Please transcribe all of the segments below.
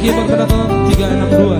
lagi magkaroon ng tigaan.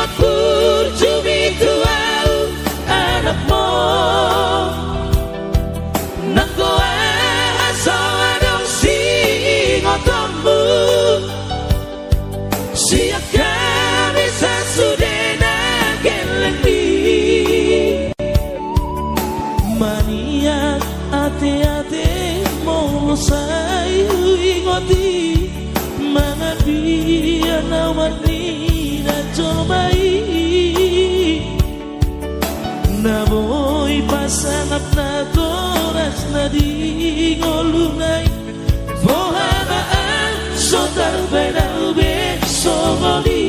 What would? sanapna torasna di golunay Vohana an sotar benal beso molir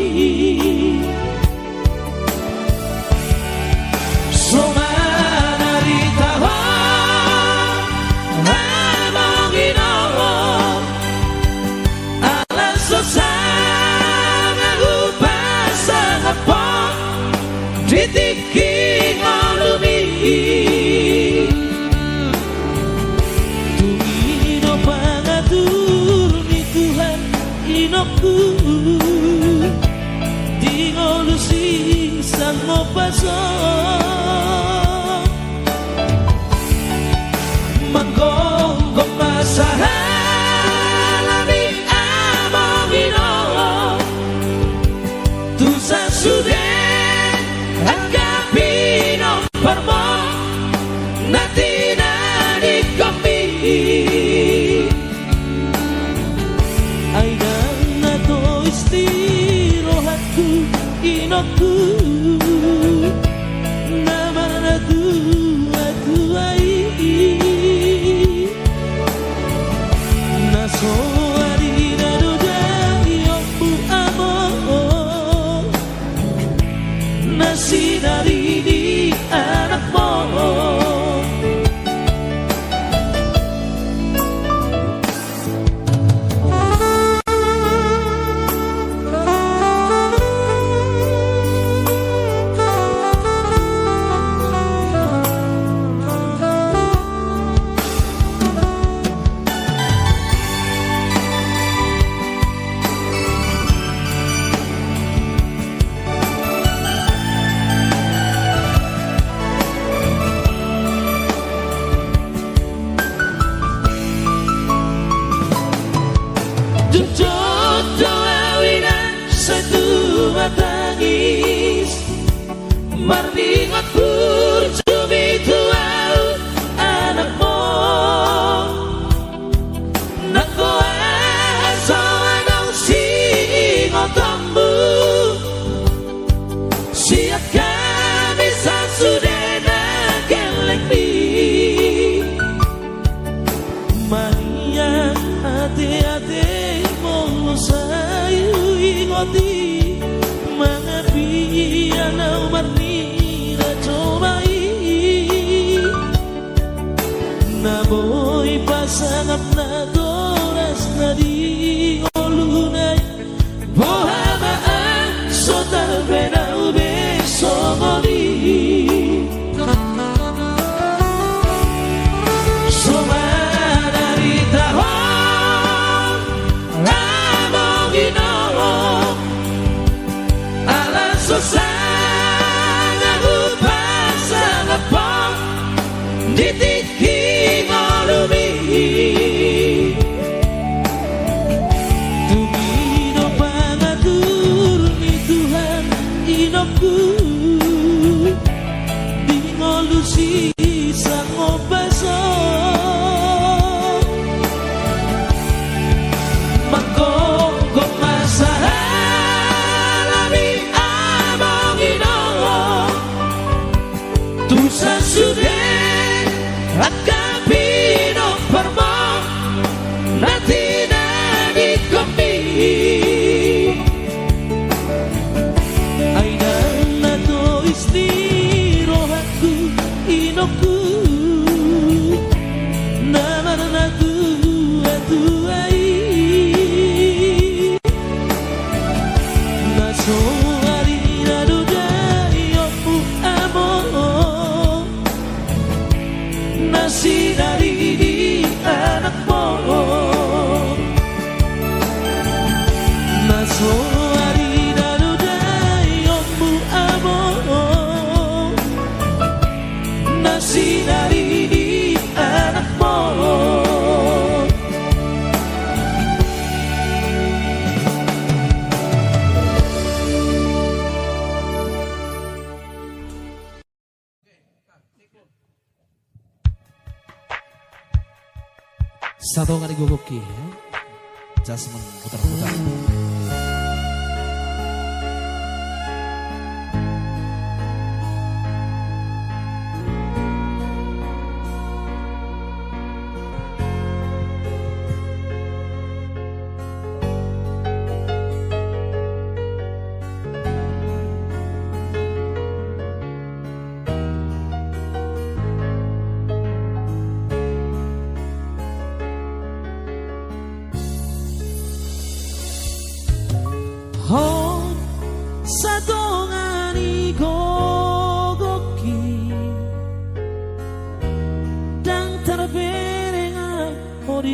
Inoku, Di olusi sang mo Tuntut perkawinan satu I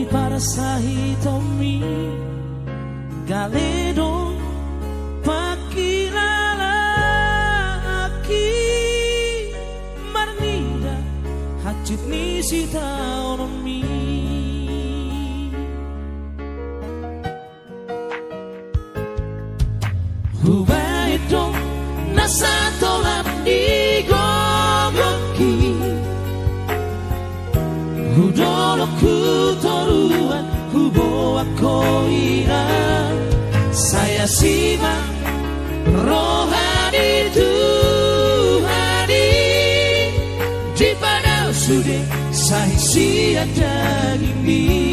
Para sa hitomi Galedo Pakilala Aki Marnida Hajit ni si taon rohani tuhan di padau sude dan imbi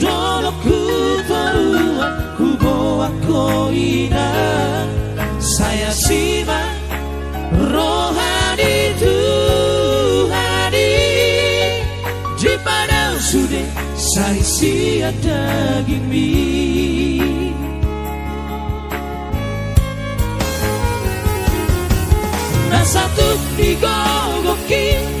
どのことは不毛は恋だ saya simak rohani Tuhani di padang sudah saya siap daging mie nah, satu digogokin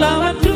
Lawat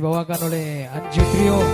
Chihuahua Canole and Jutrio.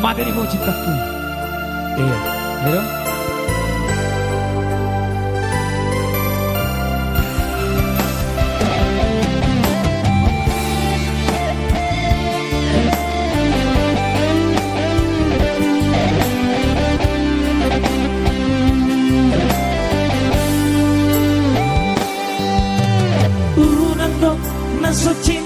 마대리고 집답게 예 그럼 Suci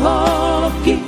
Hockey.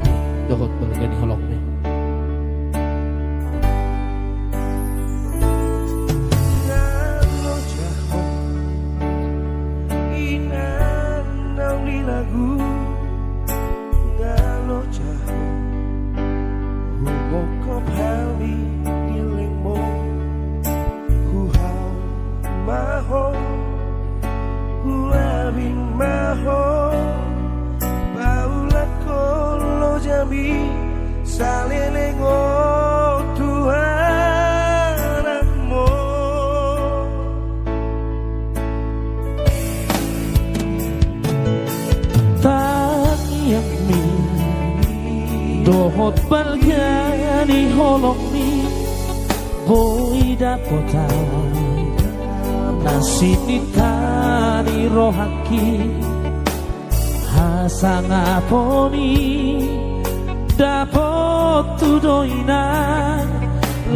doinan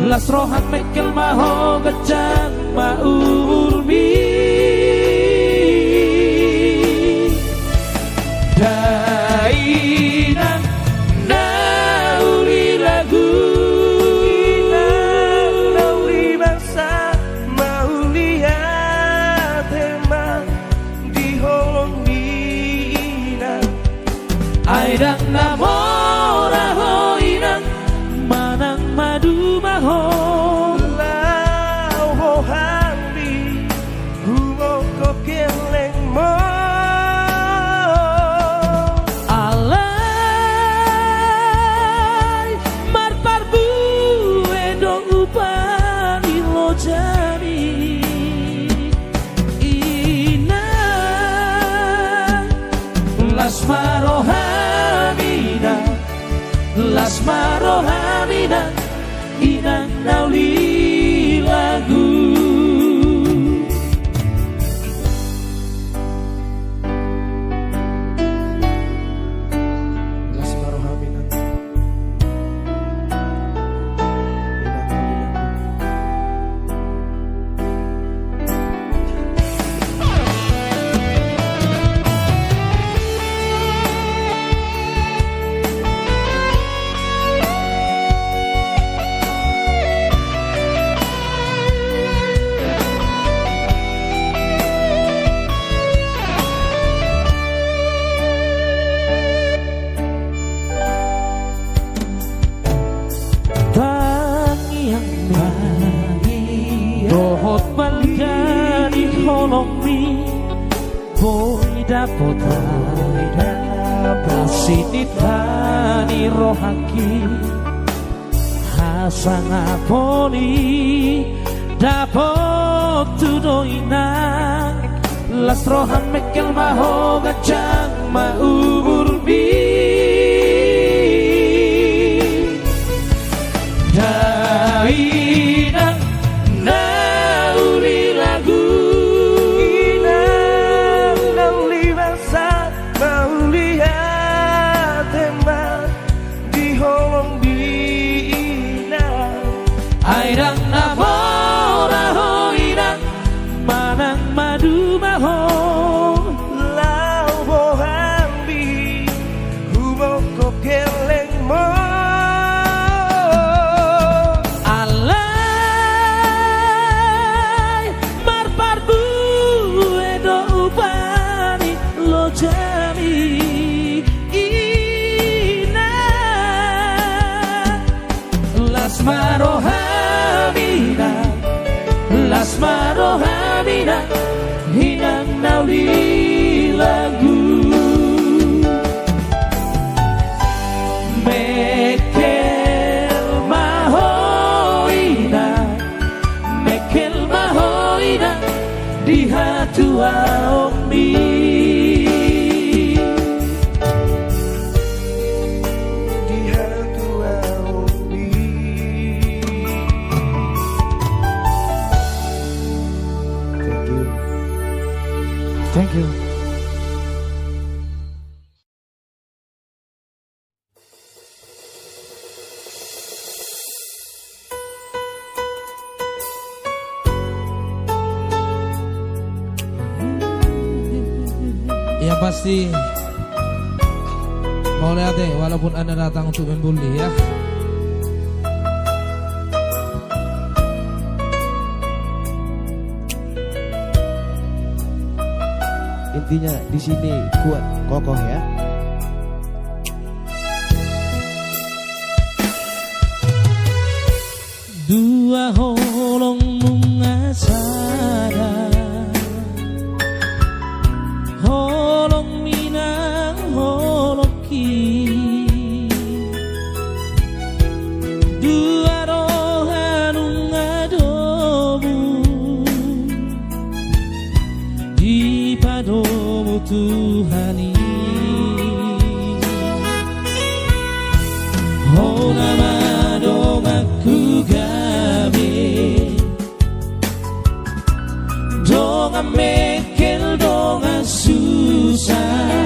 Las Rohan rojas Maho quemajo oh, gachan maurmi Rostrohan mekel mahoga jang mau. hina hina nauli. Tuhan Oh nama domaku kami Donga mekel donga susah.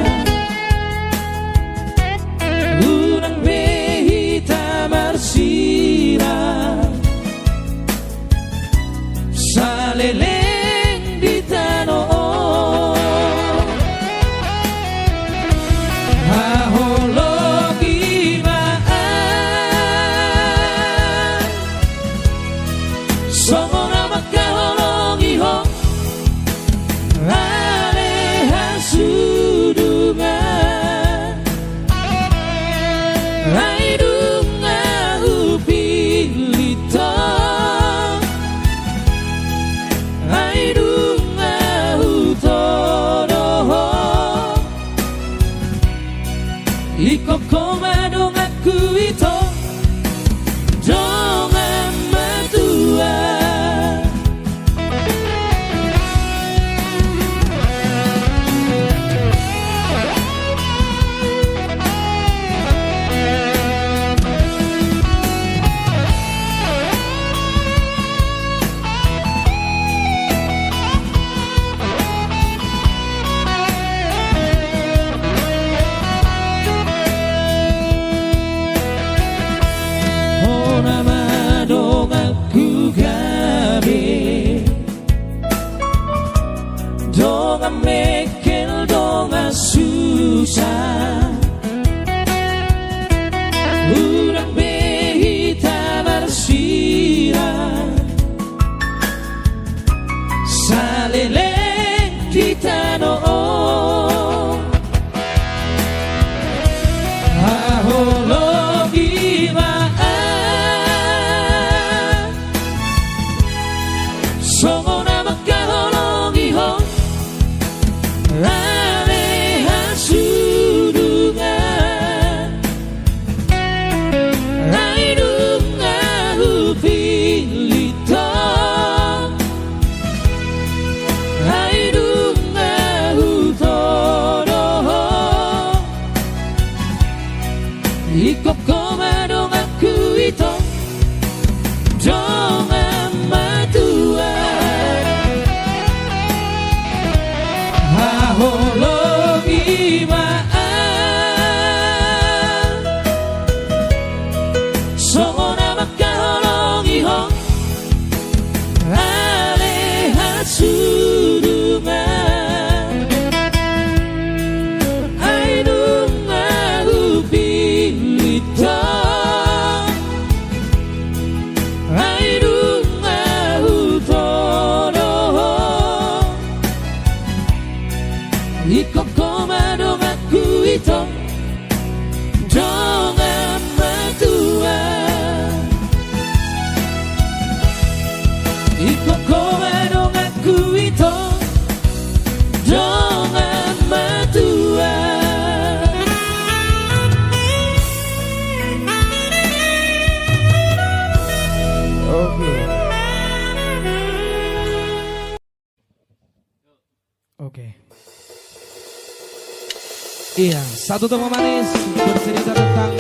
Iya, satu tema manis bercerita tentang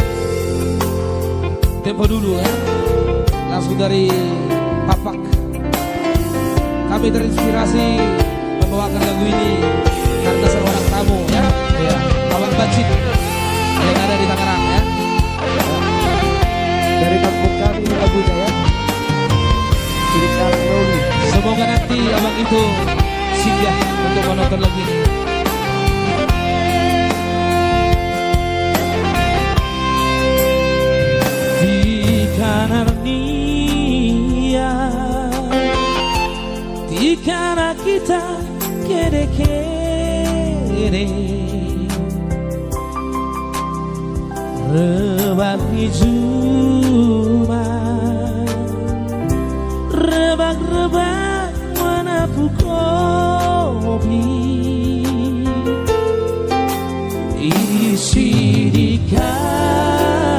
tempo dulu ya. Langsung dari Papak. Kami terinspirasi membawakan lagu ini karena seorang tamu ya. Iya, Abang Bacit yang ada di Tangerang ya. Dari kampung kami lagunya ya. Semoga nanti abang itu singgah untuk menonton lagu ini. anarquía y cara quita quiere quiere rebak hijuma rebak rebak menapu kopi isi di kau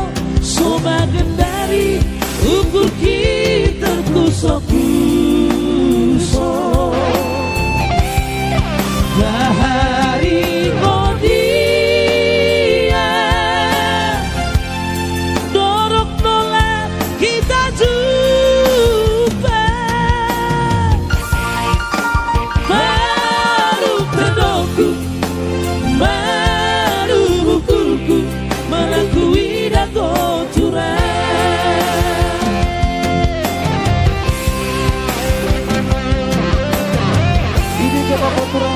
kita kusok Oh.